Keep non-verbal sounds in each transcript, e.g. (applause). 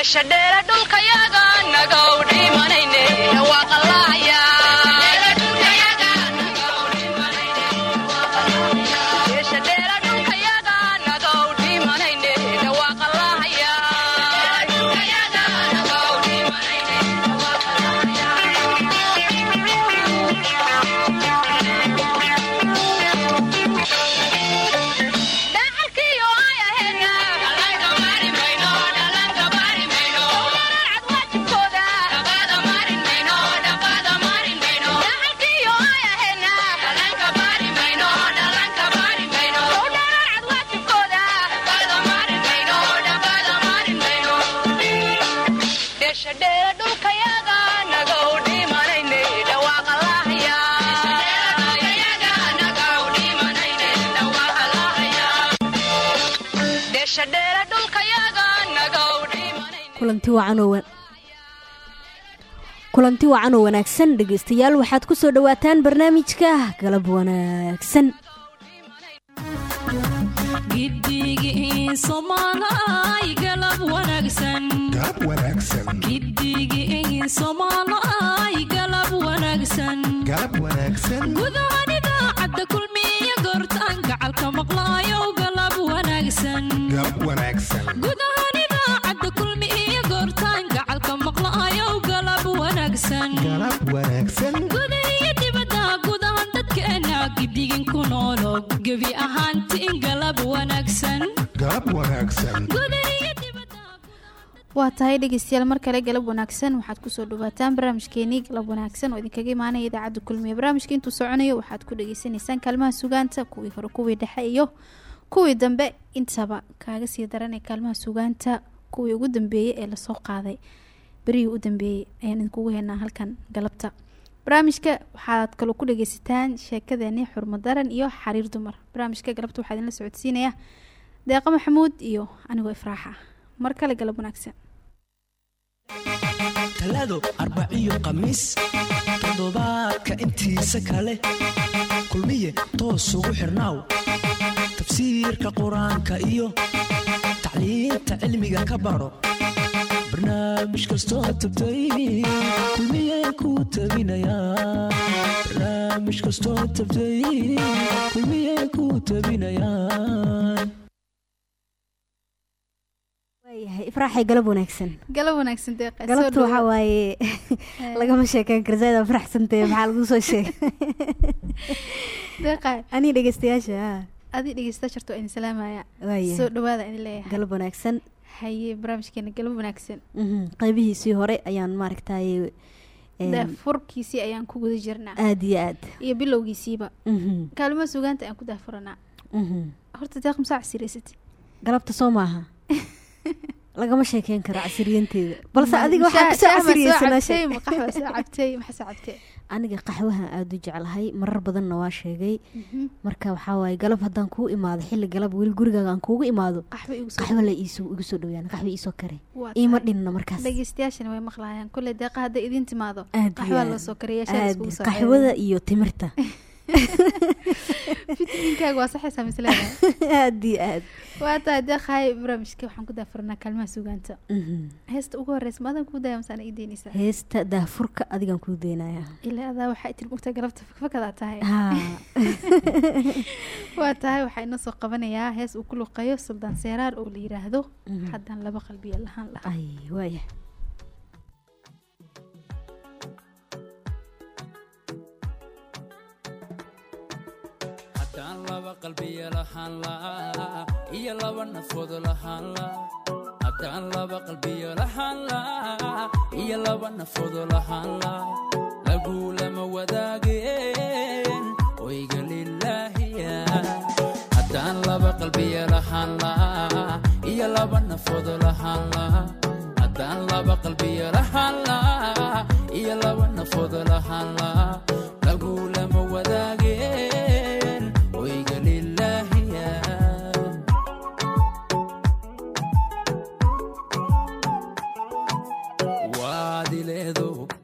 dheeshadheere dhulkayaga nagaw kulanti wacan oo wanaagsan dhegaystayaal waxaad ku soo dhowaataan barnaamijka galab wanaagsan. Giddigii galab wanaagsan. Waa tahay dhegeystayaal mar kale galab wanaagsan. Waxaad ku soo dhawaataan barnaamijkeenii galab wanaagsan oo idinkaga imaanaya idaacadda kulmiye. Barnaamijka intuu soconayo waxaad ku dhageysanaysaan kaalmaha sugaanta kuwii hore kuwii dhexe iyo kuwii dambe. Intaba kaaga sii daranay kaalmaha sugaanta kuwii ugu dambeeyey ee la soo qaaday. Berihii u dambeeyey ayaan idinkugu heynaa halkan galabta. Barnaamijka waxaad kaloo ku dhageysataan sheekadeeni xurmo daran iyo xariir dumar. Barnaamijka galabta waxaa idinla socodsiinaya deeqa maxamuud iyo anigoo ifraaxa. Mar kale galab wanaagsan. Talaado arbaciyo khamiis toddobaadka intiisa kale. Kulmiye toos ugu xirnaaw. Tafsiirka qur'aanka iyo tacliinta cilmiga ka baro. Barnaamij kastoo tabtay kulmiye ku tabinayaan ifraaxay galab wanaagsan. Galab wanaagsan deeqa galabta waxaa waaye lagama sheekeyn karo zaaid faraxsantahe maxaa lagu soo sheegay? (laughs) Deeqa anii dhegeystayaasha ah, adi dhegeysta idin salaamaya. Soo dhawaada idin leeyahay. Galab wanaagsan. Haye barnaamijkeena galab wanaagsan. Mhm, qaybihiisii hore ayaan maaragtaye daafurkiisii ayaan ku guda jirnaa. aad iyo aad. Iyo bilowgiisiiba. Mhm, kaalmaha sugaanta ayaan ku daafuranaa mhm. horta deeq masaa casiraysati galabta soo maaha (laughs) lagama sheekeyn karo casiriyanteeda balse adiga waxaa ka soo aniga qaxwahan aada u jeclahay marar badanna waa sheegay marka waxaa waaye galab haddaan kuu imaado xilli galab weli gurigaaga aan kuugu imaado qaxwo la iisu igu soo dhowaan qaxwo iisoo kare iima dhinna markaas dhegeystayaashana way deeqa hadday timaado qaxwaa loo soo qaxwada iyo timirta (laughs) fitaminkaaga waa saxaysaa misleeda (laughs) aad iyo aad. Waa tahay deeqahay barnaamijka waxaan ku daafuranaa kaalmaha sugaanta Mhm. heesta ugu horeysa maadan kuu daaya masaan ii deynaysaa heesta daafurka adigaan kuu deynaya ilaa adaa waxaa tiri mugta galabta fakfakadaa tahay. (laughs) Waa tahay waxaa inoo soo qabanayaa hees uu ku luqeeyo suldaan seeraar oo la yiraahdo. Mhm. haddaan laba qalbiya lahaan lahaa. Ay waaya haddaan laba qalbiya lahaan laa iyo laba nafood lahaan laa haddaan laba qalbiya lahaan laa iyo laba nafood lahaan laa lagulama wadaageen oyga haddaan laba qalbiya lahaan laa iyo laba nafood lahaan laa haddaan laba qalbiya lahaan laa iyo laba nafood lahaan laa lagulama wadaageen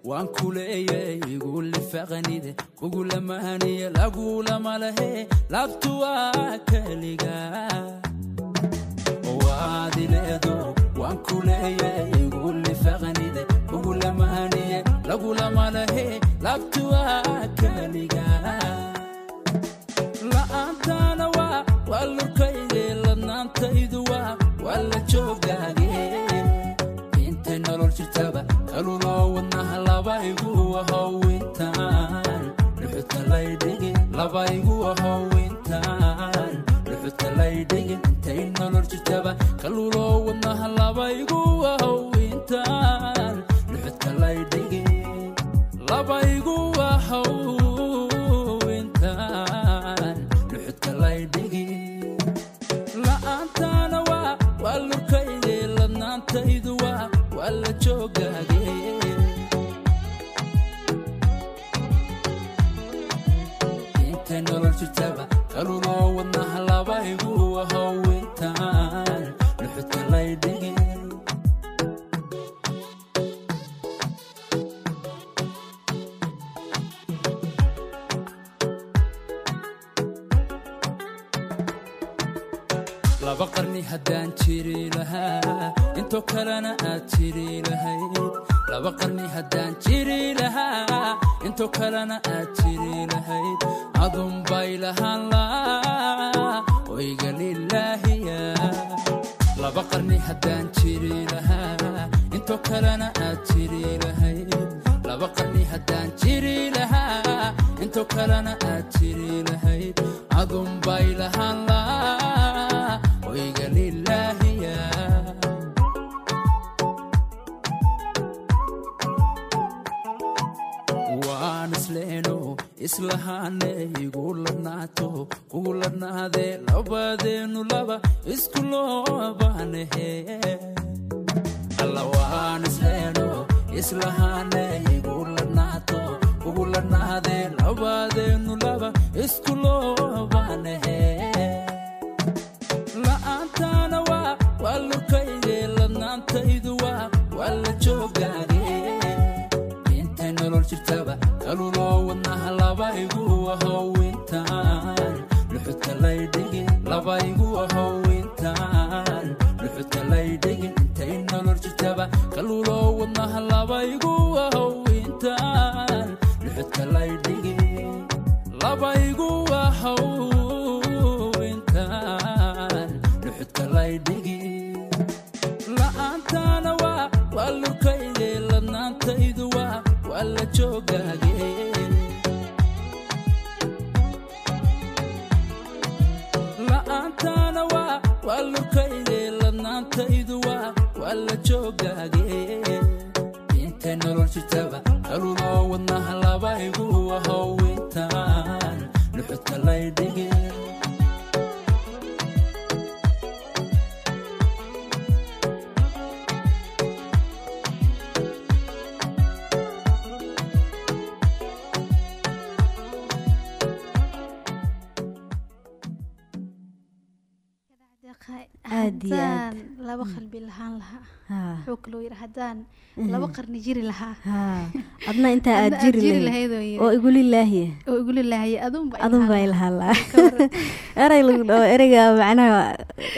waan ku leeyay igula faqanide kugula mahaniye lagula malahe laabtu waa keliga waadileedo waan ku leeyay igula faqanide kugula mahaniye lagula malahe laabtu waa keliga ladnaato kugu ladnaadee labadeenu laba isku loobaanahe alla waan isleeno islahaane igu ladnaato kugu ladnaadee labadeenu laba isku loobaanahe la'aantaana la'aantaana waa lurkayge ladnaantaydu waa waa la joogaage Haddaan laba qalbi lahaan lahaa. Haa wuxuu kaloo yidhi haddaan laba qarni jiri lahaa. Haa adna intaa aad jiri lahayd. oo yidhi. oo igu lilaahiya oo igu lilaahaya adunba adun baa ilahaa erey lagu dhaho ereyga macnaha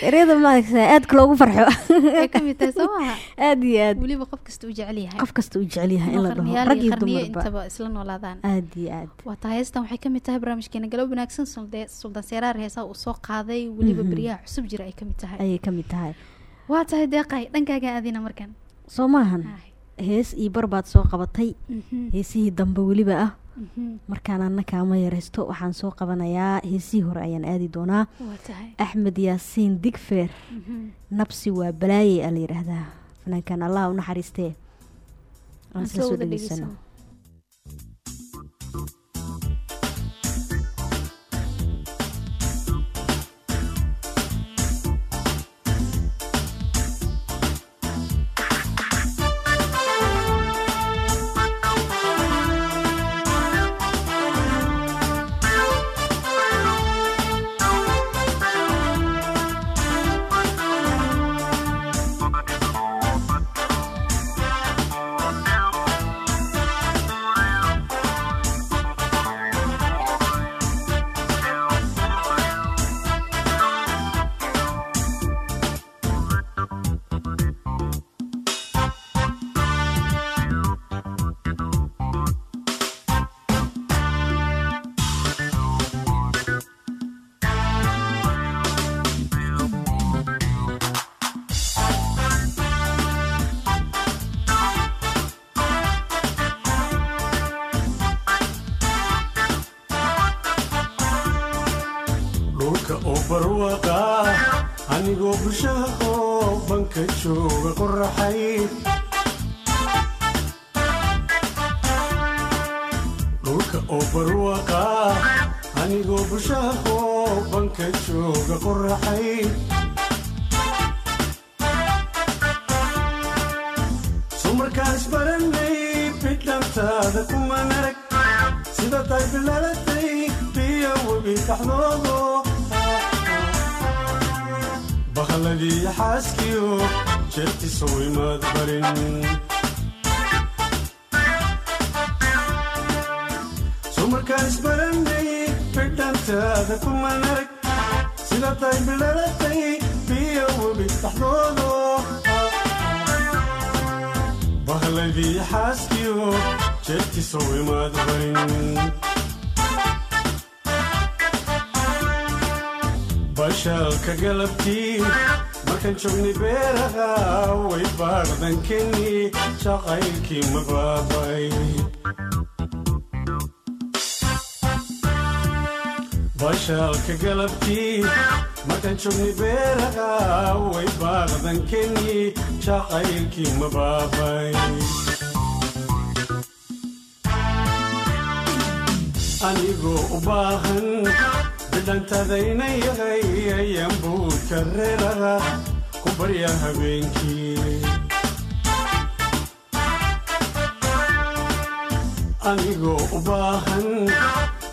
ereyada maaragta aadka loogu farxo. Ay ka mid tahay soo (laughs) aad iyo aad. Weliba qof kasta u jecel yahay. Qof kasta uu jecel yahay in la dhaho. rag iyo dumarba intaba isla noolaadaan. Aad iyo aad. Waa tahay heestan waxay ka mid tahay barnaamijkeena galab wanaagsan suldaan seeraar heesaa uu soo qaaday. Weliba Mhm. beryaha cusub jira ay ka mid tahay. Ayay ka mid tahay. Waa tahay deeqay dhankaaga aadina markan. Soo maahan. Hees iyo bar baad soo qabatay. Mhm, heesihii dambe weliba ah. Mhm. markaan anna kaama yaraysto waxaan soo qabanayaa. Heesihii hore ayaan aadi doonaa. Axmed yaasiin digfeer Mhm. nabsi waa balaaye aa la yidhaahdaa fanaankan allah u naxariistee. Aan isla soo dhageysano. Barwaqa anigoo bulshaha oo banka jooga qoraxay dhulka oo barwaqa anigoo bushaaqo banka jooga qoraxay sumarkaas baranay bidhantaada kuman arag sida tay bilaalatay biyo webi dhaxdoodo bahladii xaaskiyo jeertisow imaad barin sumarkaas baranay bidhantaada kuman arag sida tay bilaalatay biyo webi dhaxdoodo bahladii xaaskiyo jeertisow imaad barin bashaalka galabtii markaan joognay beeraha way baaqdankeni shaqaylkii ma baabay bashaalka galabtii markaan joognay beeraha way baaqdankeni shaqaylkii ma baabay anigoo u baahan bidhantadayna yahay ayaan buudka reeraha ku barya habeenkii. Anigoo u baahan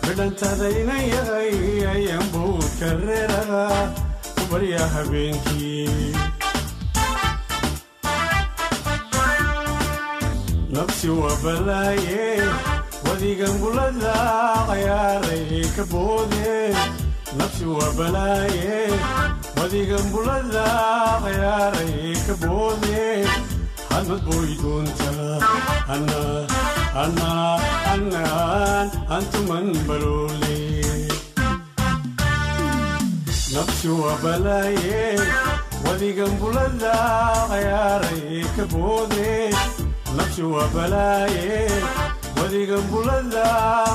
bidhantadayna yahay ayaan buudka reeraha ku barya habeenkii nafsi waa balaaye wadigan bulada cayaaray ka boode nafsi waa balaaye. Wadigan bulada cayaaray ka boode hadmad booy doonta. Ana ana anaan antuman baloole. Nafsi waa balaaye. Wadigan bulada cayaaray ka boode nafsi waa balaaye wadigan bulada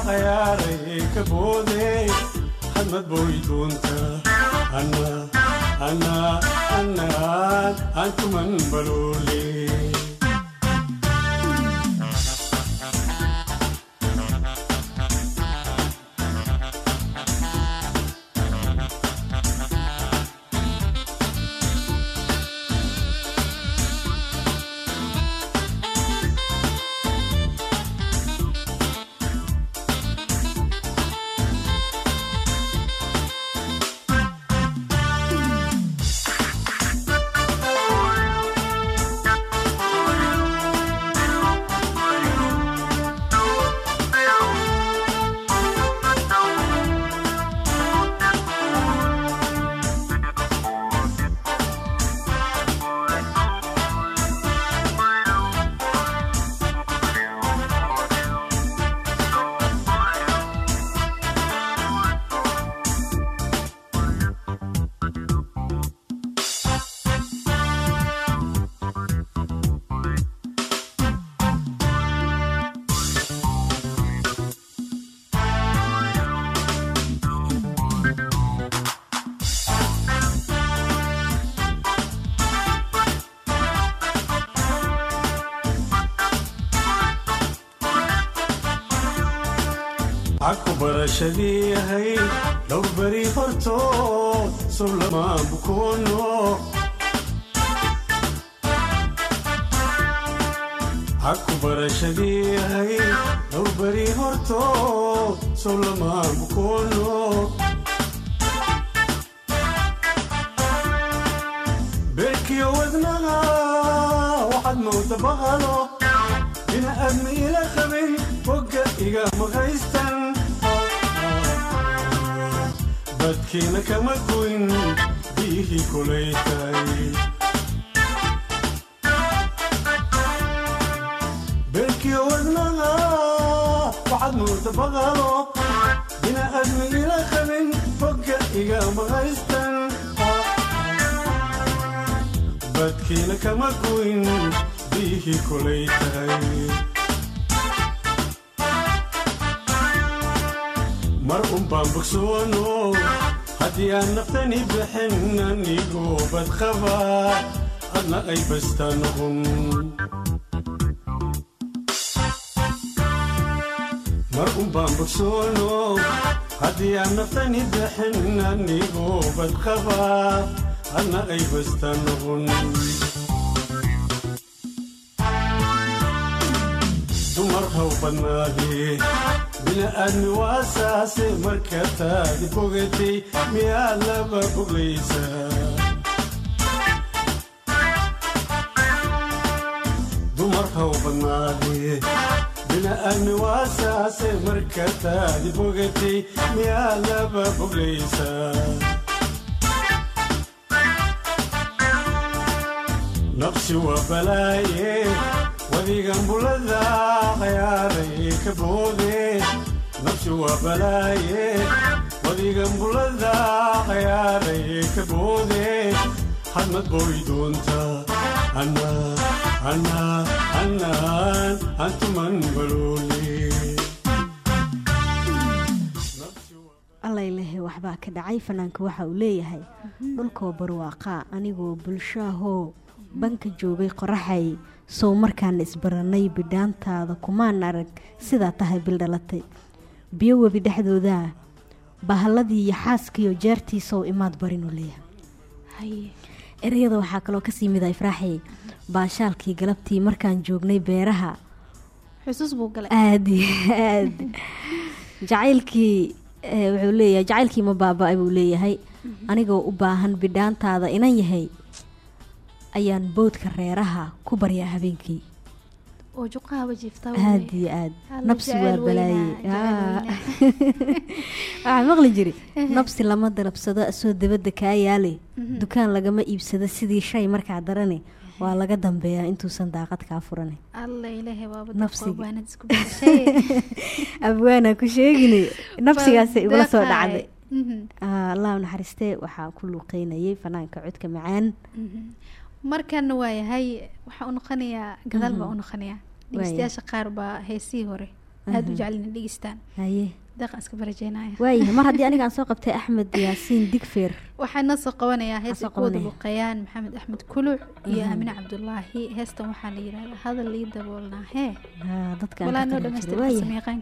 cayaaray ka boode hadmad booy doonta antuman baloole caku barashadii yahay dhowr beri hortood sowlamaan bukoono caku barashadii yahay dhowr beri hortood sowlamaan bukoono beerkiyo wadnaha waxaad mooda badkiina kama goyn biyihii kulaytay beerkiyo wadnaha waxaad mooda bahalo ina aadma ila qabin bogga iga maqaystan badkiina kama goyn biyihii kulaytay mar un baan bogsoono haddii aan naftani bixin anigoo badqaba adna ay basta noqon. Mar unbaan bogsoono haddii aan naftani bixin anigoo badqaba adna ay basta noqon. Dumar haw badnaadee bini'aadmi waasaase marka taadi bogatay miyaa laba boglaysaa dumar haw badnaadee bini'aadmi waasaase marka taadi bogatay miyaa laba boglaysaa nafsi waa balaaye wadigan bulada khayaaray ka boode nafsi waa balaaye wadigan bulada khayaaray ka boode hadmad booy doonta anna anna annaan antuman baloole allayleh waxbaa ka dhacay fanaanka waxa uu leeyahay. Dhulkoo barwaaqaa anigoo bulshaahoo banka joogay qoraxay sow markaan isbarannay bidhaantaada kumaan arag sidaa tahay bildhalatay. Biyo webi dhexdoodaa bahalladii iyo xaaskiiyo jeertiisow imaad barinuu leeyahay. Ereyada waxaa kaloo ka sii mid ah ifraaxi baashaalkii galabtii markaan joognay beeraha. Xusuus buu galay. Aad aad jacaylkii eh, wuxuu leeyahay jacaylkii ma baaba-ay buu leeyahay. Anigoo u baahan bidhaantaada inan yahay ayaan boodka reeraha ku baryaa habeenkii. Aad iyo aad. Nabsi waa balaaye. (laughs) waxaa maqli jiri nabsi lama dalabsado asoo dabadda kaa yaale dukaan lagama iibsado sidii shay markaa darane. Waa laga dambeeyaa intuusan daaqad kaa beeshay (laughs) abwaana ku sheegine (laughs) nafsigaasay igula soo dhacday. Mhm, Ah, allah u naxariistee waxaa ku luuqeynayay fanaanka codka macaan. Mhm. Markana waa yahay waxaa u noqonayaa gadaal baa u noqonayaa. Dhegeystayaasha qaar baa heesihii hore. Aada u dhegeystaan. Deeqa iska barajeynaya waayahay mar haddii aniga aan soo (laughs) qabtay axmed yaasiin digfeer. Waxaa noo soo qabanayaa hees soo ay ku wada qabanaya. luqeeyaan maxamed axmed kuluc iyo aamine cabdulaahi heestan waxaa la yidhahdaa hadal ii daboolnaa hee. Dadka walaa noo qaban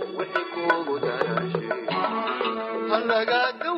halagaada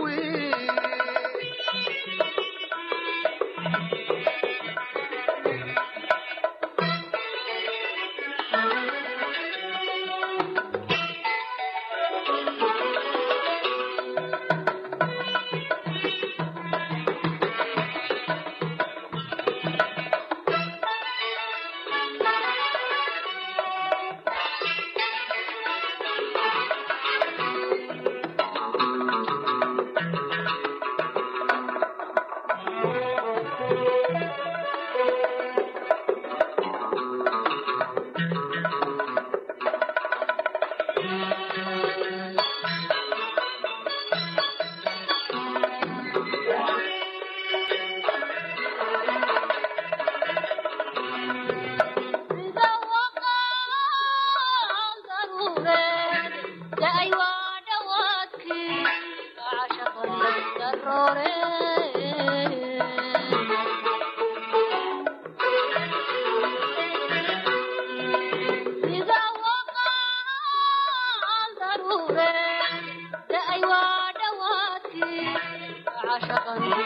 ambanabaar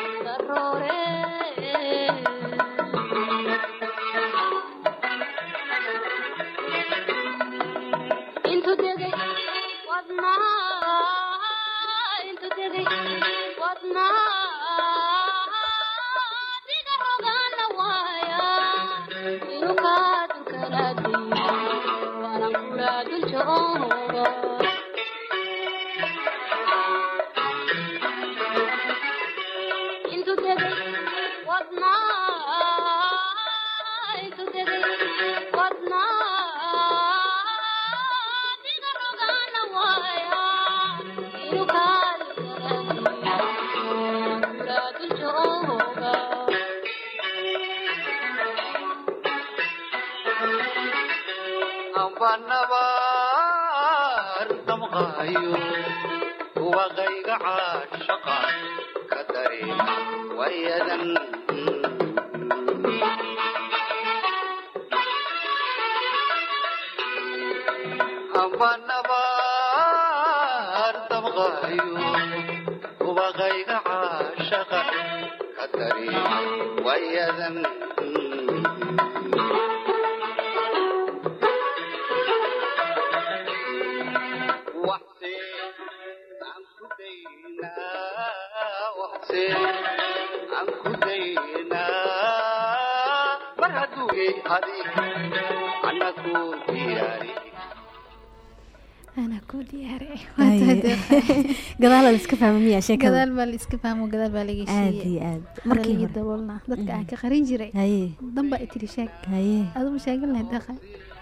(laughs) gadaal la iska fahma miyaa sheekada? Gadaal baa la iska fahmo gadaal baa laga aad iyo aad. Markii daboolna dadka aan ka qarin jiray. Haye danba itiri sheeg haye aduma sheegan lahayd daqa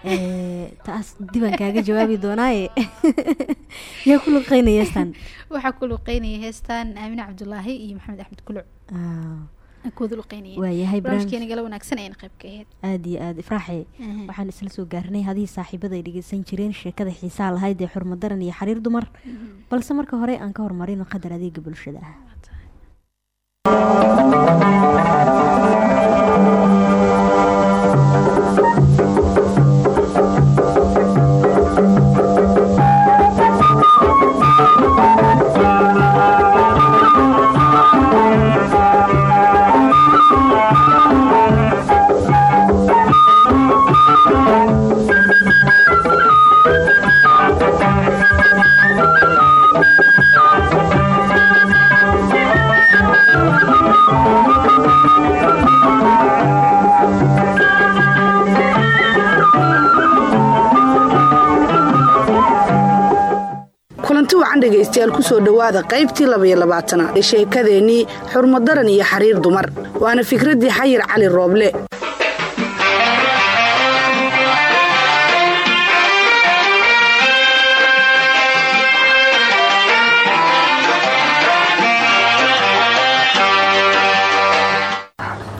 ee, taas dibaan kaaga jawaabi doonaaye. (laughs) Yaa ku luqeynayastan (laughs) waxaa ku luqeynaya heestaan aamine cabdulaahi iyo maxamed axmed kuluc aad iyo aad. Ifraaxe waxaan isla soo gaarnay haddii saaxiibada ay dhegeysan jireen sheekada xiisaa lahayd ee xurmadaran iyo xariir dumar. Balse marka hore aan ka hormarino qadar adeega bulshada ah dhegaystayaal ku soo dhowaada qaybtii labaiyo labaatanaad ee sheekadeennii xurmadaran iyo xariir dumar. Waana fikraddii xayir cali rooble.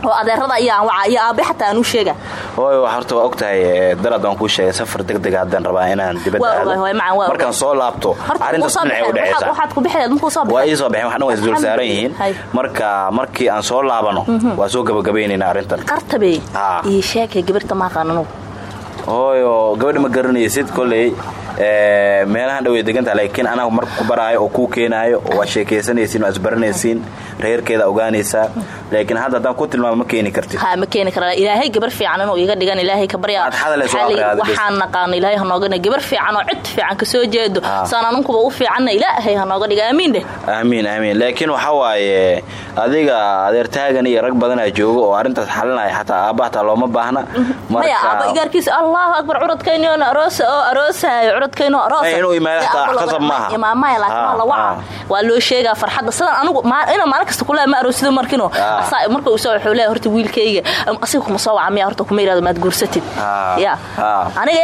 Oo adeerada ayaan wacaa iyo aabe xataa aan u sheega horta waa ogtahay darad aan kuu sheegay safar degdeg haddaan rabaa inaan dibadda aado. markaan soo laabto arrintaas dhinacay u dhacaysaa waxaad ku bixeed markuu soo waa ii soo baxeen waxna waa isdul saaran yihiin. Marka markii aan soo laabano Mhm. waa soo gabagabaynaynaa arrintan. Qartabey iyo sheekay gabarta maaqaananu hooyo gabadha ma garanaysid kolley meelahan dhawey degantaa laakiin anaga marka ku baraayo oo kuu keenaayo oo waa sheekaysanaysiin waa isbaranaysiin reerkeeda ogaanaysaa laakiin hadda haddaan ku tilmaamo ma keeni kartid. Haa ma keeni karaa ilaahay gabar fiican inuu iga dhigan. Ilaahay ka barya Waxaa waxaan naqaano ilaahay hanoogana gabar fiican oo cid fiican ka soo jeedo. Haa. saan anunkuba u fiicanna ilaahay hanooga dhiga aamiin dheh aamiin aamiin. Laakiin waxa waaye adiga adeertaagan iyo rag badanaa joogo oo arrintaas xalinaya xataa aabba hataa looma baahna. Maya aaba igaarkiisa allahu akbar curadkaynoon aroos oo aroosayo waa la Ah, waca waa loo sheegaa farxadda. Sidaan anigu ma- inaan maalin kasta kule ma aroosido markino Ah. asaa marka uu soo wuxuu leeyahay horta wiilkayga am- asiga kuma soo waca miya horta kuma yidhahdo maad guursatid Ah, ya. Ah. aniga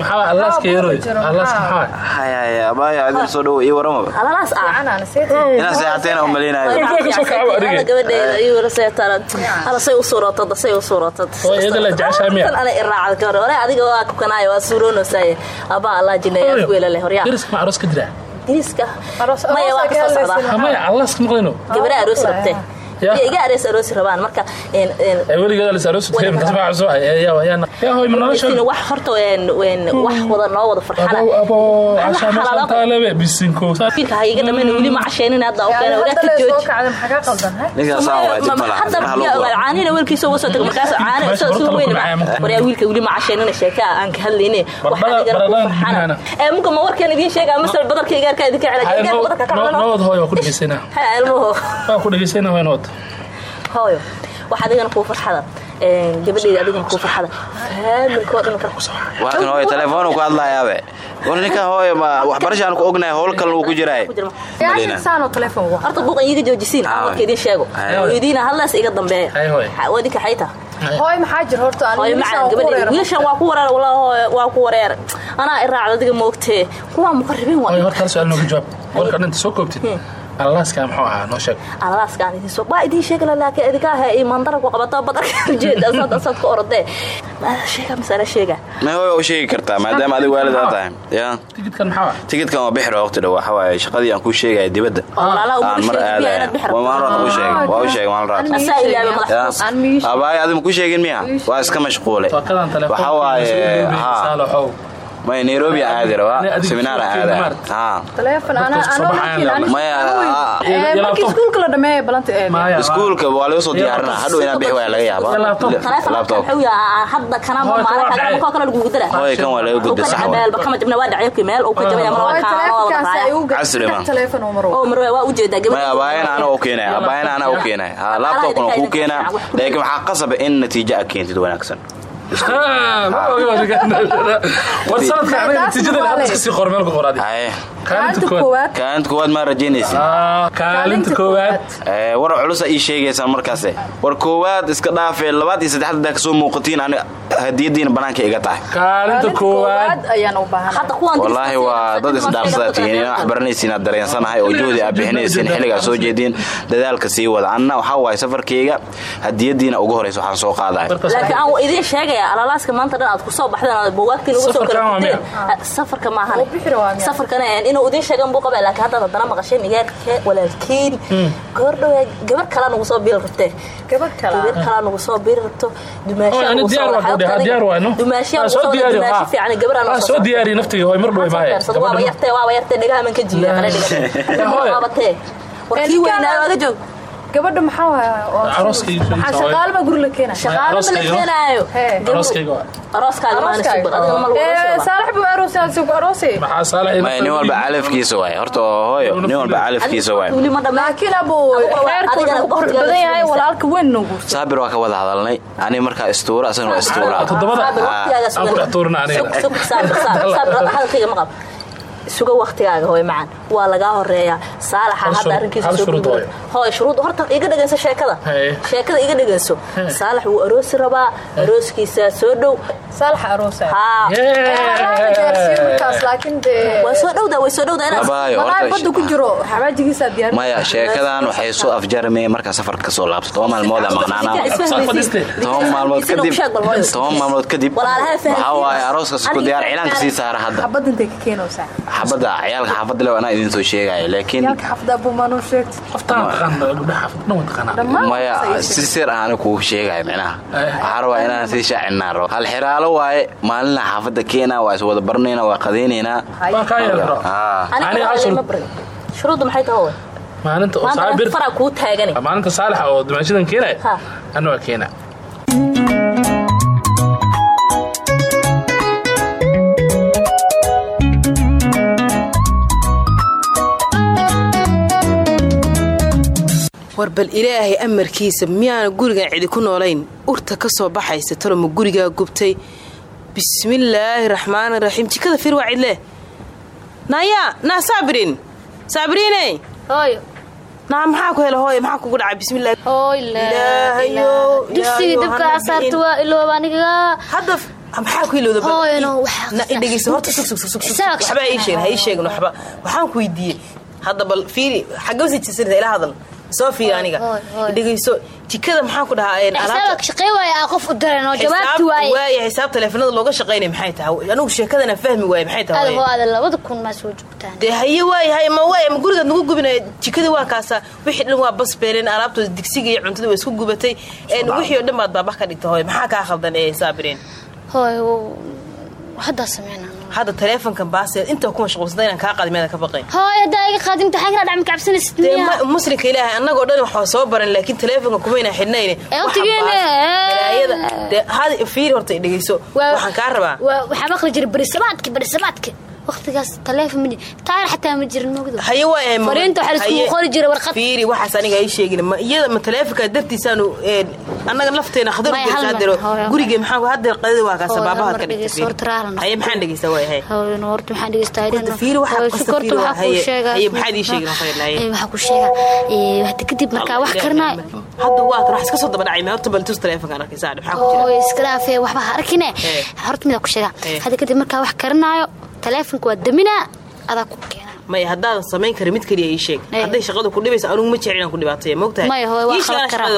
soo soo soo soo dhow ii waramaba alalaas ah inaan seexateena u malaynayo gabadheeda iyuu seetaan alasay u suurootad asay u suurootad oo iyada la jeceshahay miya. Tan ana iraacad gabar hore. Adiga waa kukanaayo waa suuroonaysaye abaa allah jineeya afweela leh horyaa ka diriska maya waa ka soo socdaa. maya allaaska maqlayno gabadha aroos iyo iga aroos aroosi rabaan marka horta een- een wax wada noo wada farxana abo abo casha ma xalaalo. santaalebe bisinko wiilka ha iga dhamayna weli ma casheenin hadda u keena wadaadka jooji ninkaasaan waa dib malaha hadda Maxaa loo biyaa go'aa? ogaad caanina weelkiisa uga soo tago markaas (laughs) caana Meesha soo soo barta weyn lagu kacay, waryaa wiilka weli ma casheenina sheeka aan ka hadlayne waxa Barbada- adiga ku baradaan farxana. binaana. ee muka ma warkan idin sheegaa masal badarka igaarka idinka noo- badarka ka noo- cunano? nood hooyo. Waa waa waxa adigana kuu farxada. Een gabadheeda adigana kuu farxada. Faamilkoo dhan kala waa kan hooyo telefoon ku hadlayaabe war ninka hooyo ma waxbarashaan ku ognahay howl kalena uu ku jiraay. Horta buuqan iiga joojisiin. Aan warka idin sheego. Oo idiina hadlaas iga dambeeya. Ha, wadinka xayta. Aan wiilashan waa ku wareer waa ku wareer. Anaa iraacdo adiga moogtee. Kuwaa waa jawaab. Warka dhinta soo koobtid allaaska muxuu ahaa? Noo sheeg alalaaskaan idin soo waa idin sheegala laakiin idinka ah iyo mandara ku qabato badarka (laughs) ujeeda asaad (laughs) asaad ka orodee ma sheega masala sheega ma hooyo u sheegi kartaa maadaama adiga waalidaa tahay. Ya tikidkan maxaa tikidkan waa bixir waqti dhow waxa waaye shaqadii aan kuu sheegaya dibadda. Aan mar sheegay aadaya maalin raad kuu sheegay waa u sheegay maalin raad. Asaa ilaabe madax Ya. abaay adi ma ku sheegin miya waa iska mashquule waxa waaye ha saalaxow may nairobi aadi rabaa seminaar aan soo aadaya jeedi ha taleefon ana Dadka soo baxayaan ana maya markii iskuulka la dhameeyo balanta ee Maya, iskuulka waa laga soo diyaarinaa hadhow inaan bixi waaya laga yaabaa. Kan waa laga gudba sax waa meelba kama jibna waa dhacay ku meel uu ka jabaya mar waa hooy kaano wada taleefonkaas ay raaya u maya keenaya abaayana ana u keenaya ha laptopkuna kuu keenaa laakiin waxaa qasaba in natiijo aad keentid wanaagsan war sanadka anaga natiijada hadda iska sii qor meel ku qoraadi kaalinta koowaad. kaalinta koowaad maa rajaynaysin Ah, kaalinta koowaad. Ee, war culusa ii sheegaysaan markaase war koowaad iska dhaafee labaad iyo saddexaad hadaa ka soo muuqatiin aniga hadiyadiina banaanka iga tahay. Kaalinta koowaad. wallaahi waa dad isdhaafsadaa tihiin. inaa wax baranaysiin aad dareensanahay oo juhdi aad bixinaysiin xilligaa soo jeediin. Dadaalka sii wada anna waxaa waaye safarkayga hadiyadiina ugu horeysa waxaan soo qaadaya laakiin aan idiin sheegaya alalaaska maanta dhan aad ku soo baxdeen aad buugaagtiin uga soo Safarkan kala waa safarka maahan safarkana inuu idiin sheegan buu qabaa laakiin haddaad haddana maqasheen iyaarkee walaalkiin. Gabardhow gabar kalaa nagu soo biiri rabtee gabar gabar kalaa nagu soo biiri rabto. Dumaashiyaa ani nagu soo diyaar waa waxaa fadhiya adiga- diyaar waa no? dumaashiyaa Ah, diyaari Ah, soo diyaari naftiga hooy mar dhow maaye waaba yartee waaba yartee dhagaha man ka jiiya kale dhigan waaba tee warkii weynaa waaga joog gabadha maxaa waaya Arooskayga soo maxaa soo shaqaale baa guri la keenaa shaqaale ma la keenaayo arooskayga waa arooskaaga maana subar adiga ma lagu Eh, saalax buu aroosay aad aroosay maxaa saalax maya nin walba calafkiisa waay horta hooyo nin walba calafkiisa waay laakiin abu wuxuu ku qurux badan yahay la walaalka weyn nagu saabir waa ka wada hadalnay ani markaa istuura asagana waa istuura toddobada waqtigaaga aan ku dhex tuurina aniga sug saabir saabir saabir hadalkayga ma qab suga waqtigaaga hooy macaan. Waa lagaa horeeyaa. Saalaxa hadda shurud- arrinkiisa hal soo shurud gudbay hooyo. hooy shuruud horta iga dhegeyso sheekada. Sheekada iga dhegeyso saalax wuu aroosi rabaa. Arooskiisa soo dhow. Maya sheekadan waxay soo afjarmay markaa safarka ka soo laabto toban maalmood aa maqnaana toban maalmood kadib toban maalmood kadib waxaa waaye arooskaas ku diyaar cilaanka sii saara hadda xabad intay ka keenaysaa xabadda ciyaalka xaafadda le anaa idin soo sheegaya laakiin yaalka xafda abu maanuu sheegtay. Qoftaan taqaana gabdhaha xaafad dhan waa taqaanaa. Dhammaan maya si sir ah aniga kugu sheegaya micnaha waxaa rabaa inaan sii shaacinaa rabo. Hal xiraalo waaye maalina xaafadda keena waa is wada baranaynaa waa qadaynaynaa waa kaa yeeli karo Ah. Aniga hal shurud. War bal ilaahay amarkiisa miyaana gurigan cidi ku noolayn? Urta ka soo baxaysa taloma gurigaa gubtay. Bismillaahi raxmaani raxiim jikada fir waa cidle naayaa naa saabirin. Saabiriiney hooyo. Naa maxaa ku hela hooye maxaa kugu aniga. Hadda maxaa ku ilowda bal- hooyano na idhegeysa horta sug sug sug sug sug. Waxba ii sheegin ha ii sheegin waxba. Waxaan ku weydiiyey. Hadda bal fiiri xagga u sii jisanaysa ila hadal soo fiiri aniga. hooy, hooy. dhegeyso jikada maxaan ku dhahaa jawaabti xisaab taleefanada looga shaqaynaya maxay tahay? Anigu sheekadana fahmi waaye maxay tahay? Adagoo aada labada kun maa soo joogtaan. Dee haye waaye haye ma waaye ma gurigaad nagu gubinaya jikadii waa kaasaa wixii dhan waa bas beeleen alaabtooda digsiga iyo cuntada waa isku gubatay. Wixii oo dhan baad baabah ka dhigta hooye maxaa kaa khaldan ee saabireen hooy haddaa sameynaa hadda taleefonkan baasee inta ku mashquulsada inaan kaa qaadi meeda ka baqayn hooy haddaa iga qaadin imtixaan kala dhacmi cabsanaysid dee miya ma- muslimka ilaahay annagoo dhan waxaa soo baran laakiin taleefonka kumayna xidhnayne Ee, waqtigeena, hadi fiiri horta dhegeyso waxaan kaa rabaa waxaa maqli jiray berisamaadka berisamaadka waqtigaas taleefon ma taayar xataa ma jirin haye ma- fariinta waxaa laiskugu haye- qori jiray warqad. fiiri waxaas aniga ay sheegin. Ma iyada ma taleefonka dartiisaanu een, annaga lafteena qaadiro hooyo, gurigee maxaa hadda qadada waa kaasa hal ka mar dhegeyso, dhigtay horta raali noqo. haye maxaan dhegeysaa waa hooyo horta maxaan dhegeystaa Horta fiiri waxaa Hooyo, qasta sukorta fiiri waa haye. Haye, maxaad ii sheegin ilaahay? Ee, waxaa kuu sheegaa. Ee, hadda kadib markaa wax karnaa. Hadda waa kan wax iska soo daba dhacay ma horta bal tus taleefonkaan arkaysaa maxaa ku jira? Iska dhaafee waxba ha arkine. Horta midaa ku sheegaa. Ee. hadda kadib markaa wax karinaayo taleefonka waa daminaa adaa ku keena. Maya haddaadan samayn karin mid keliya ii sheeg. Ee. hadday shaqada ku dhibaysa anugu ma jecel inaan ku dhibaataya moogtahay maya hooyo waa qaban karaa.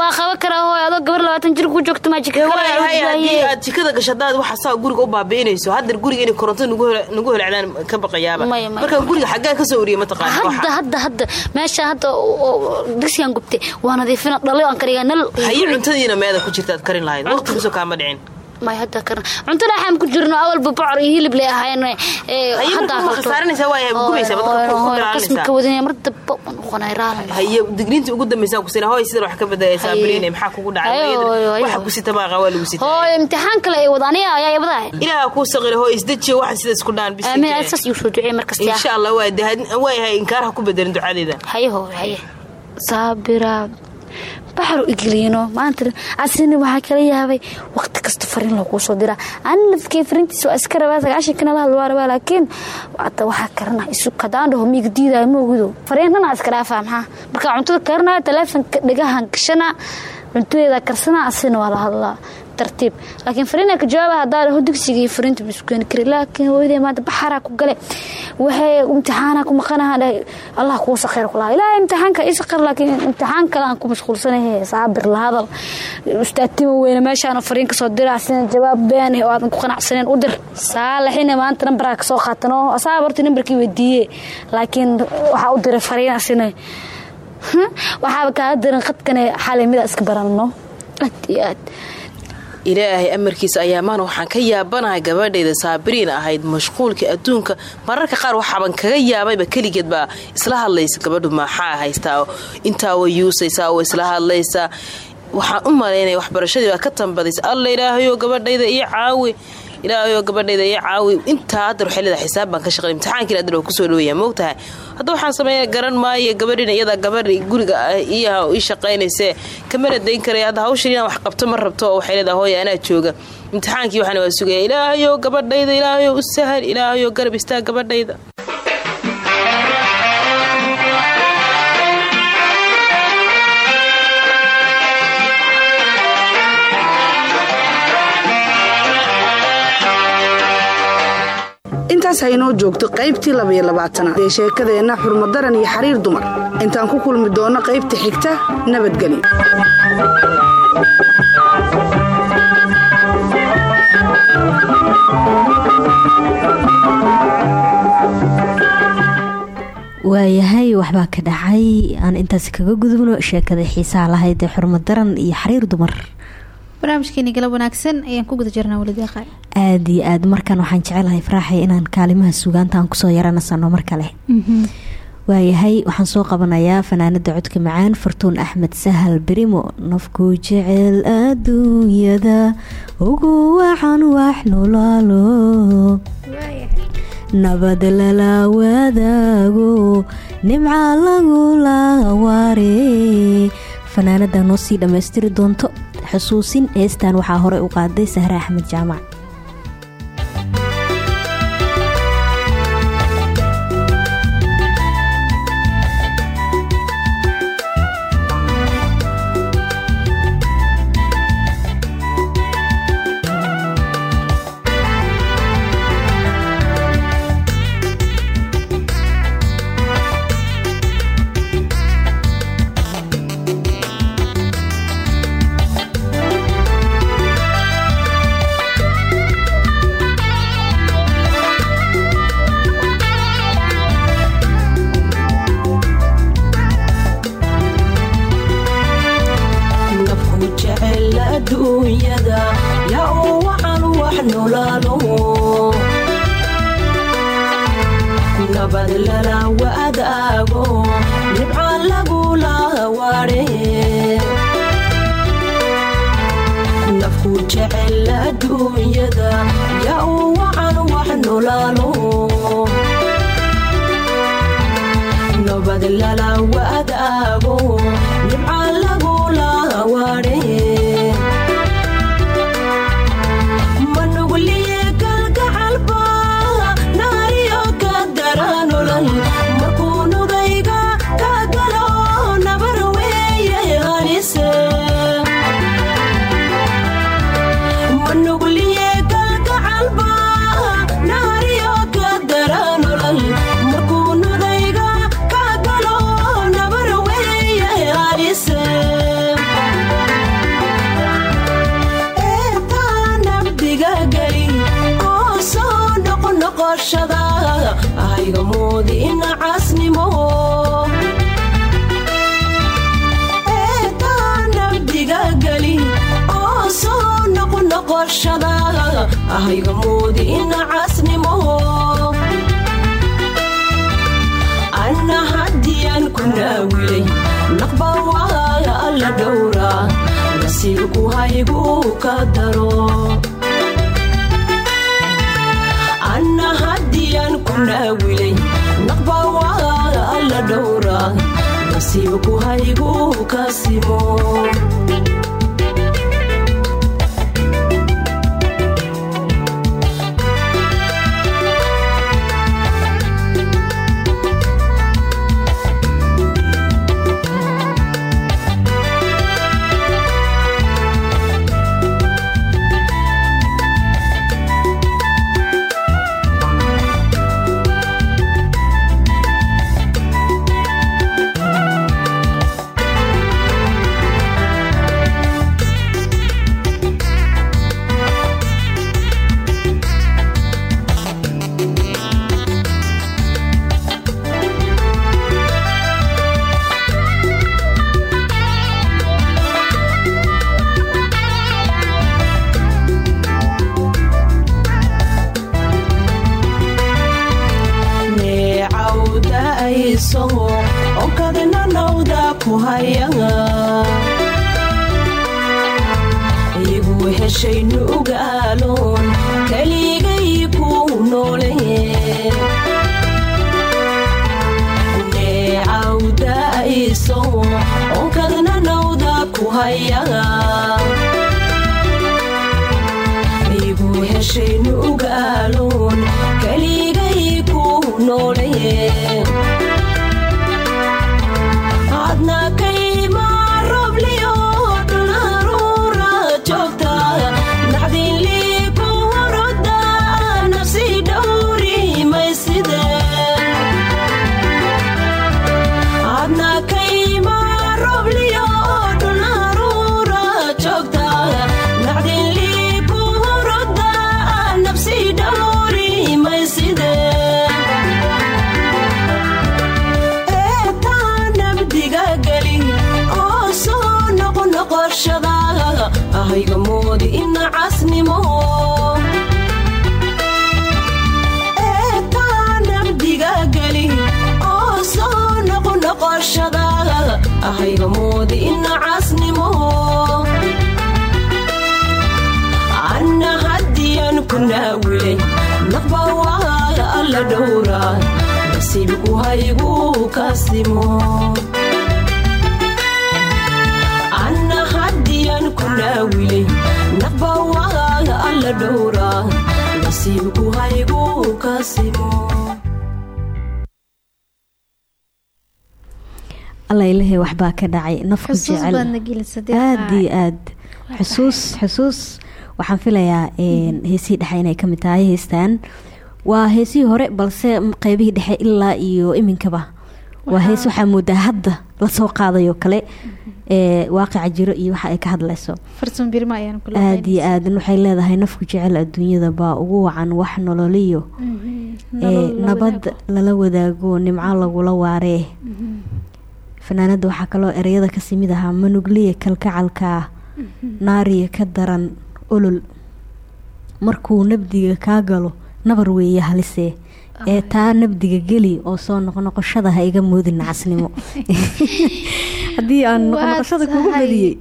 waa qaban karaa hooyo adoo gabar labaatan jir ku joogto maa jika Waay, haye, haddii aad jikada gasho haddaad waxa saa guriga u baabi'inayso hadda guriga inay koronto nagu hel- nagu helacdaan ka baqayaaba. Maya, maya. marka guriga xaggaa ka soo uriyay mataqaana hadda hadda hadda meesha hadda digsigan gubtay waa nadiifina dhalo aan karigaa nal. Haye cuntadiina meeda ku jirta aad karin lahayd. Waqti ka soo kaama dhicin cunto dhaxaan ku jirno awalba bocor iyo hilib lay ahayn Haye, marka ma khasaaranaysaa, waa gubaysaa, dadka ku- ku ilaalinaysaa. qasmika wadinaya mar damba noqonay raalan haye digniintii ugu dambaysaa ku sina hooy sidan wax ka badaya saabiriine maxaa kugu dhacay? waxa ku sita maaqa waa lagu sita hooyo imtixaan kale ay wadaaniya ayaa ibadahay ilaaha kuu saqira hooy isdejiyo waxa sida isku dhaan bis aamin asaas yuu soo duceey markasta insha allah waa dahad waa yahay inkaar ha ku bedelin ducadeeda haye hooyo haye. Saabira baxru igeliino maanta asina waxaa kala yaabay waqti kasta fariin loguu soo diraa ani lafkee fariintiisa waa iska rabaa sagaashankana la hadlo waa rabaa laakiin hadda waxaa karana isu kadaan dhaho miiga diidaayo ma ogido fariintana iska dhaafaa maxaa? Markaa cuntada karinaya taleefonka dhegahan gashana cuntadeeda karsana asina waa la hadlaa tartiib. Laakiin fariina ka jawaaba hadaa dhaho dugsiga iyo fariinta ma isu keeni kari. Laakiin hooyadee maanta baxaraa ku gale waxay imtixaana ku maqanaha dhahay allah kuu sakheer kulaha ilaahay imtixaanka sakheer laakiin imtixaan kale aan ku mashquulsanahay saabir la hadal. Ustaatimo weyne meeshaan fariin ka soo diraa jawaab been oo aadan ku qanacsaneen u dir. Saalaxina maanta nambaraa ka soo qaatan oo asaaba horta nambarkii weydiiye laakiin waxaa u diray fariin asina waxaaba kaaga diran qadkane iska baranno aad aad ilaahay amarkiisa ayaamahan waxaan ka yaabanahay gabadhayda saabiriin ahayd mashquulka adduunka. Mararka qaar waxaaban kaga yaabayba keligeed baa isla hadlaysa gabadhu maxaa haystaa intaa way yuusaysaa oo isla hadlaysaa waxaan u malaynaya waxbarashadii baa ka tambadaysa alla ilaahayo gabadhayda ii caawi ilaahayo gabadhayda ii caawi. Intaa hadda leedahay xisaab baan ka shaqeyn imtixaankiina waa ku soo dhowaya moogtahay hadda waxaan sameeya garan maayo gabadhina iyada gabadhi guriga ah iyaha ii shaqaynayse kamana dayn karaya hadda hawshan inaan wax qabto ma rabto oo waxay leedahay hooya anaa jooga. Imtixaankii waxaana waa sugaya ilaahayo gabadhayda ilaahayo u sahal ilaahayo garab istaag gabadhayda intaas haynoo joogto qaybtii labaiyo labaatanaad ee sheekadeenna xurmadaran iyo xariir dumar. Intaan ku kulmi doonno qaybta xigta nabadgelyo waayahay waxbaa ka dhacay. Aan intaas kaga gudubno sheekada xiisaha lahayd ee xurmad daran iyo xariir dumar barnaamijkeeni galab wanaagsan ayaan ku guda jirnaa deeqa aada iyo aad markan waxaan jecelahay faraaxay inaan kaalimaha sugaanta aan ku soo yaranasano mar kale waayahay waxaan soo qabanayaa fanaanada codka macaan fartuun axmed sahal berimo nafku jecel adduunyada ugu wacan wax nolaalo. Nabad lala wadaago nimca lagula waare fanaanada noo sii dhammaystiri doonto xusuusin heestan waxaa horey u qaaday sahre axmed jaamac ahayga moodi ina casnimo. Anna haddiyaan ku naawilay nasiibku haygu ka simo alla dhowraa nasiibku haygu kasimo anna haddiyan ku naawilay naqba waa alla dhowraa nasiibku haygu waxbaa ka dhacay nafku jecel. baadna gelisay, aad iyo aad. Xusuus xusuus waxaan filayaa een, heesihii dhexe inay ka mid tahay heestan waa heesihii hore balse qeybihii dhexe ilaa iyo iminkaba. Waa hees waxaa moodaa hadda la soo qaadayo kale. Ee waaqica jiro iyo waxa ay ka hadlayso. Farsan birma ayaan kula aad iyo aad waxay leedahay nafku jecel adduunyada baa ugu wacan wax nololiyo. Ee nabad lala wadaago nimco lagula waaree. Fanaanada waxaa kaloo ereyada ka sii mid ahaa manugliya kalkacalka naariya ka daran olol markuu nabdiga kaa galo nabar weeye halise ee taa nabdiga geli oo soo noqnoqoshada ha iga moodin nacasnimo. (laughs) Haddii aan Waa noqnoqoshada kugu badiyey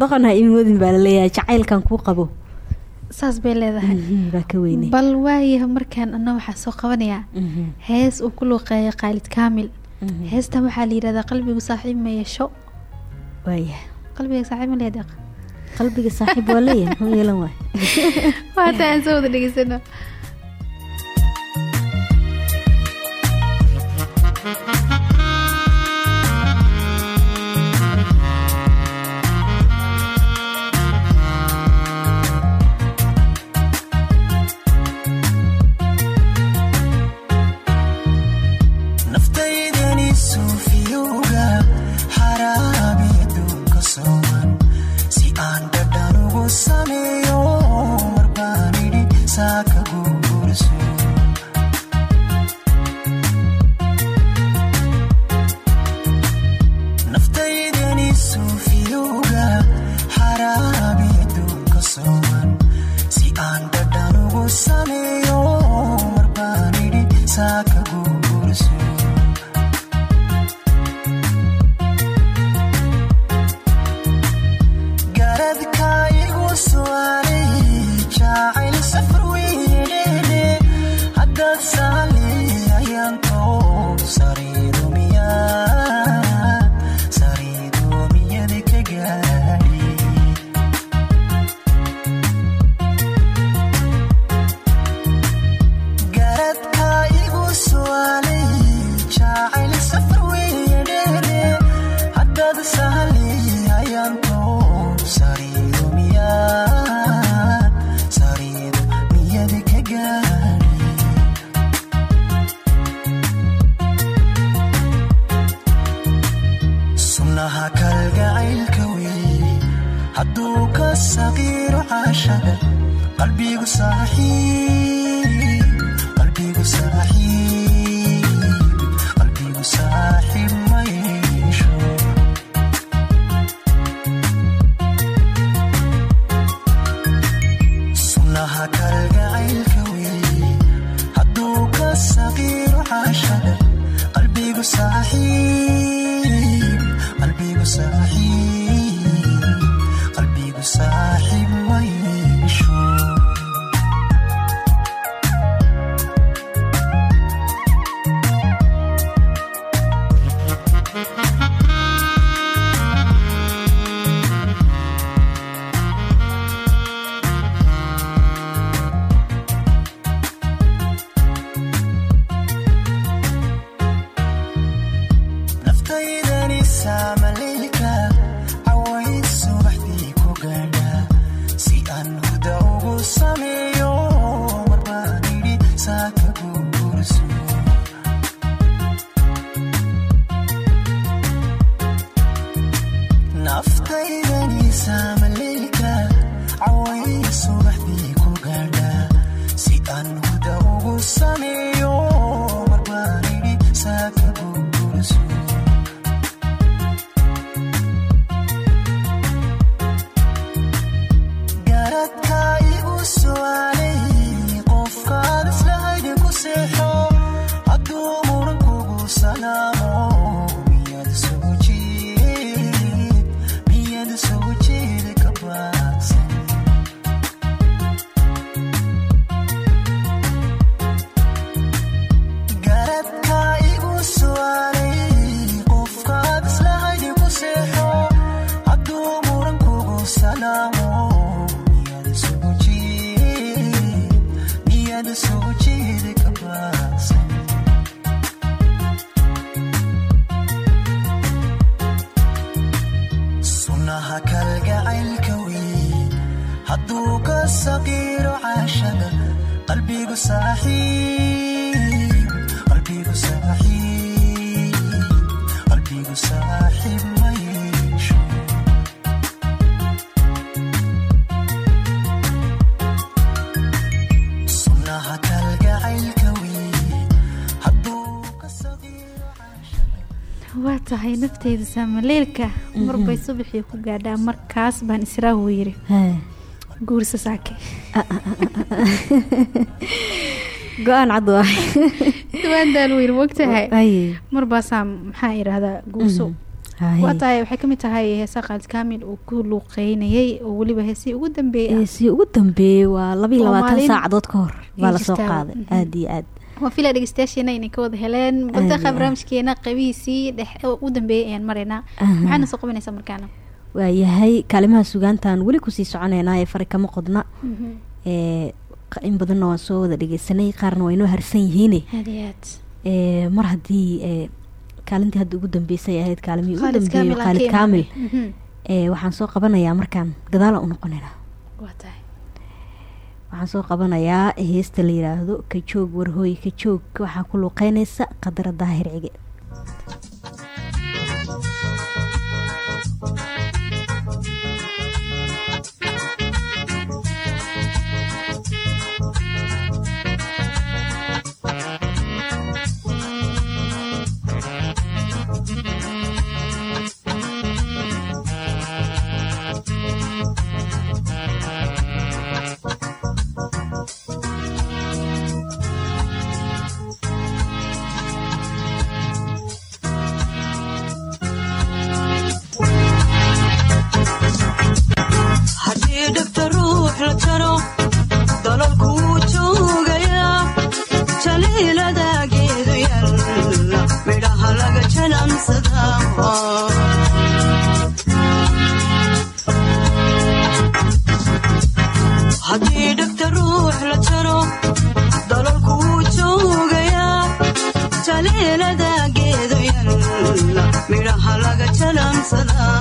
doqon ha imoodin baa la leeyahay jacaylkan kuu qabo. Saas bay leedahay. Weyne. Bal waayaha markaan ana waxaa soo qabanayaa hees uu ku luuqeeyo khaalid kaamil. Heestan waxaa la yidhahdaa qalbigu saaxiib ma yeesho. Qalbiga saaxiib ma leedeeq qalbiga saaxiib waa leeyahay muxuu yeelan waay? (laughs) Waata aan soo wada dhegeysano ka saqiiro caashada qalbigu nafteyda saamaleelka marbay subaxii ku gaadhaa markaas baan israahu yiri. Guursa saake (laughs) go'aan cad (laughs) waa dhawaandaan weyr mogtahay marbaasaa maxaa idhaahdaa guurso. Aye. waa tahay waxay ka mid tahay heesa qaalid kaamil uu ku luuqeynayay oo weliba heesii ugu dambeeyay si ugu dambeeyey waa laba iyo labaatan saacadood ka hor baa la soo qaaday. Aada iyo aad waa fila dhegeystayaasheena inay ka wada heleen. Aad. barnaamijkeena qabihiisii dhex ugu dambeeyay ayaan maraynaa maxaana soo qabanaysaa markaana. Waayahay kaalimaha sugaantaan weli ku sii soconeynaa ee fari kama qodna. Mhm. ee qa- in badanna waan soo wada dhegeysanay qaarna waa inoo harsan yihiine mar haddii ee kaalintii hadda ugu dambeysay ay ahayd kaalimihii ugu aan khaalid ka kaamil. Mhm. ee waxaan soo qabanayaa markaan gadaala u tahay waxaan soo qabanayaa heesta la yiraahdo ka joog warhooy ka joog waxaa ku luuqeynaysa qadara daahir cige jaro dalalkuu joogayaa jaliiladageedu yalla midhaha laga jalamsadaa haddii dhegta ruux la jaro dalalkuu joogayaa jaliiladageedu yalla midhaha laga jalamsadaa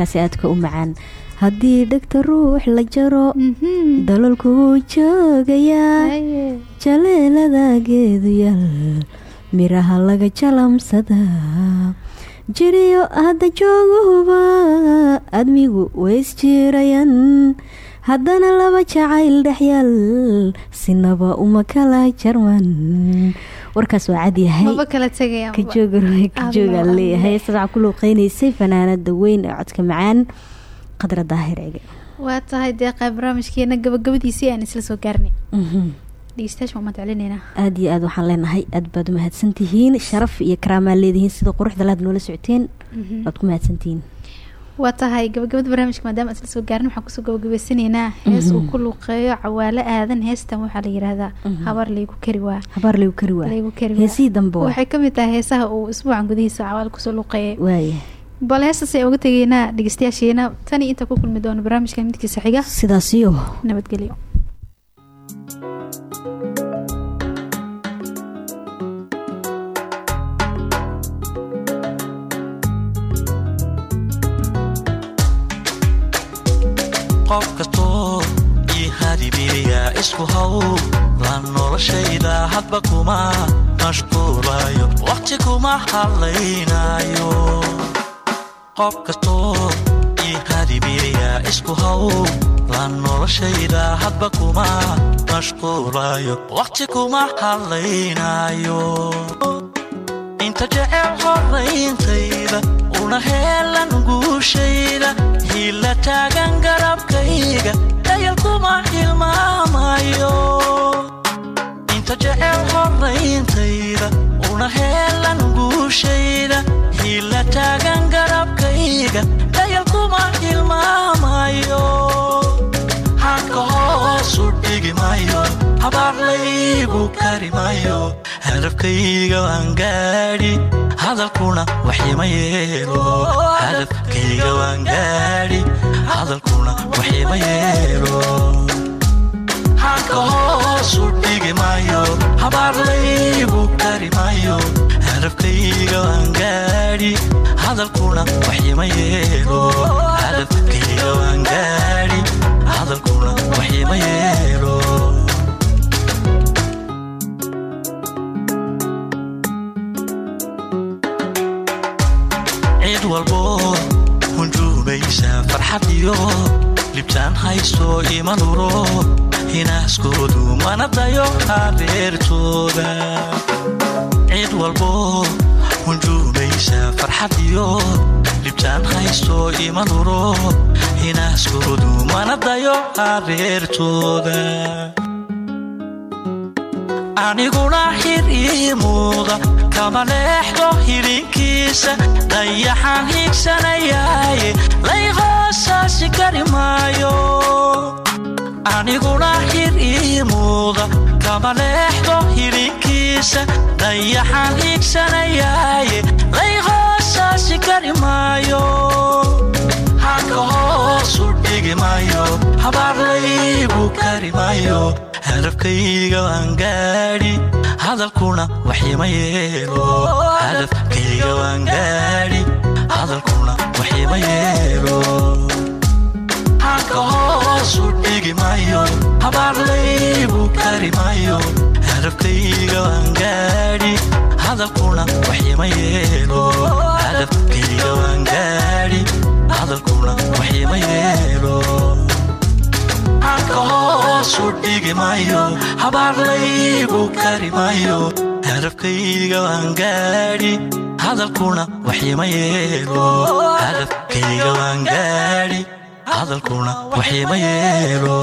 heeskaasi aadka u macaan. Haddii dhegta ruux la jaro dalalku wuu joogayaa. Jaleelada geedu yal miraha laga jalamsadaa jiriyo hadda jooguhuba admigu waysjiirayan haddana laba jacayl dhexyal sinaba uma kala jarman warkaas waa cadyahay kajoogaan leeyahay sadaa ku luuqeynaysay fanaanada weyn ee codka macaan qadra daahir ege waa tahay deeqa barnaamijkeena gabagabadiisii aan isla soo gaarnay. Mahadcelineynaa aada iyo aada waxaan leenahay aada baad u mahadsantihiin. Sharaf iyo karaamaa leedihiin sida quruxda laad noola socoteen. Waad ku mahadsantihiin waa tahay gabagabada barnaamijka maadaama isla soo gaarin waxaan ku soo gabagabeysanaynaa hees uu ku luuqeeyo cawaalo aadan heestan waxaa la yihahdaa habar laygu kari waa. Habaar laygu kari waa. Laygu kari heesihii dambe waxay ka mid tahay heesaha uu isbuucan gudihiisa cawaalo ku soo luuqeeyay waaya bal heestaas ay uga tegeynaa dhegeystayaasheena tani inta ku kulmi doono barnaamijka midkiisa xiga. Sidaasiyo. Nabadgelyo qof kastoo ii hadibiriya isku haw. La noloshayda hadba kuma mashquulayo waqti kuma hadlaynayo qof kastoo ii hadibiriya isku haw. La noloshayda hadba kuma mashquulayo waqti kuma hadlaynayo inta jecel horayntayda una heelan guushayda hila taagan garabkayga dayal kuma hilmaamayo inta jecel horayntayda una heelan guushayda hila taagan garabkayga dayal kuma hilmaamayo hanka hoosu dhigi mayo habaar laygu kari mayo hadafkayga waan gaadhi. Hadalkuna waxima yeelo hadafkayga waan gaadhi. Hadalkuna waxima yeelo. Hanka hoosu dhigi mayo habaar laygu kari mayo hadafkayga waan gaadhi. Hadalkuna waxima yeelo hadafkayga waan gaadhi. Hadalkuna waxima yeelo walbo hunjuumaysa farxad iyo libtaan haysto ima nuro hinaaskoodu mana dayo hareertooda cid walbo hunjuumaysa farxad iyo libtaan haysto ima nuro hinaaskoodu mana dayo hareertooda aniguna xir ii muuda kama leexdo hilinkiisa. Dayaxaan hiigsanayaaye lay hoosaasi kari maayo. Aniguna xir ii muuda kama leexdo hilinkiisa. Dayaxaan hiigsanayaaye lay hoosaasi kari maayo. Hanka hoosu dhigi mayo habaar laygu kari mayo hadafkayga waan gaadhi hadalkuna waxima yeelo. Hadafkayga waan gaadhi hadalkuna waxima yeelo. Hanka hoosu dhigi mayo habaar laygu kari mayo hadafkayga waan gaadhi hadalkuna waxima yeelo. Hadafkayga waan gaadhi hadalkuna waxima yeelo hanka hoosu dhigi mayo habaar laygu kari mayo? Hadafkayga waan gaadhi hadalkuna waxima yeelo hadafkayga waan gaadhi hadalkuna waxima yeelo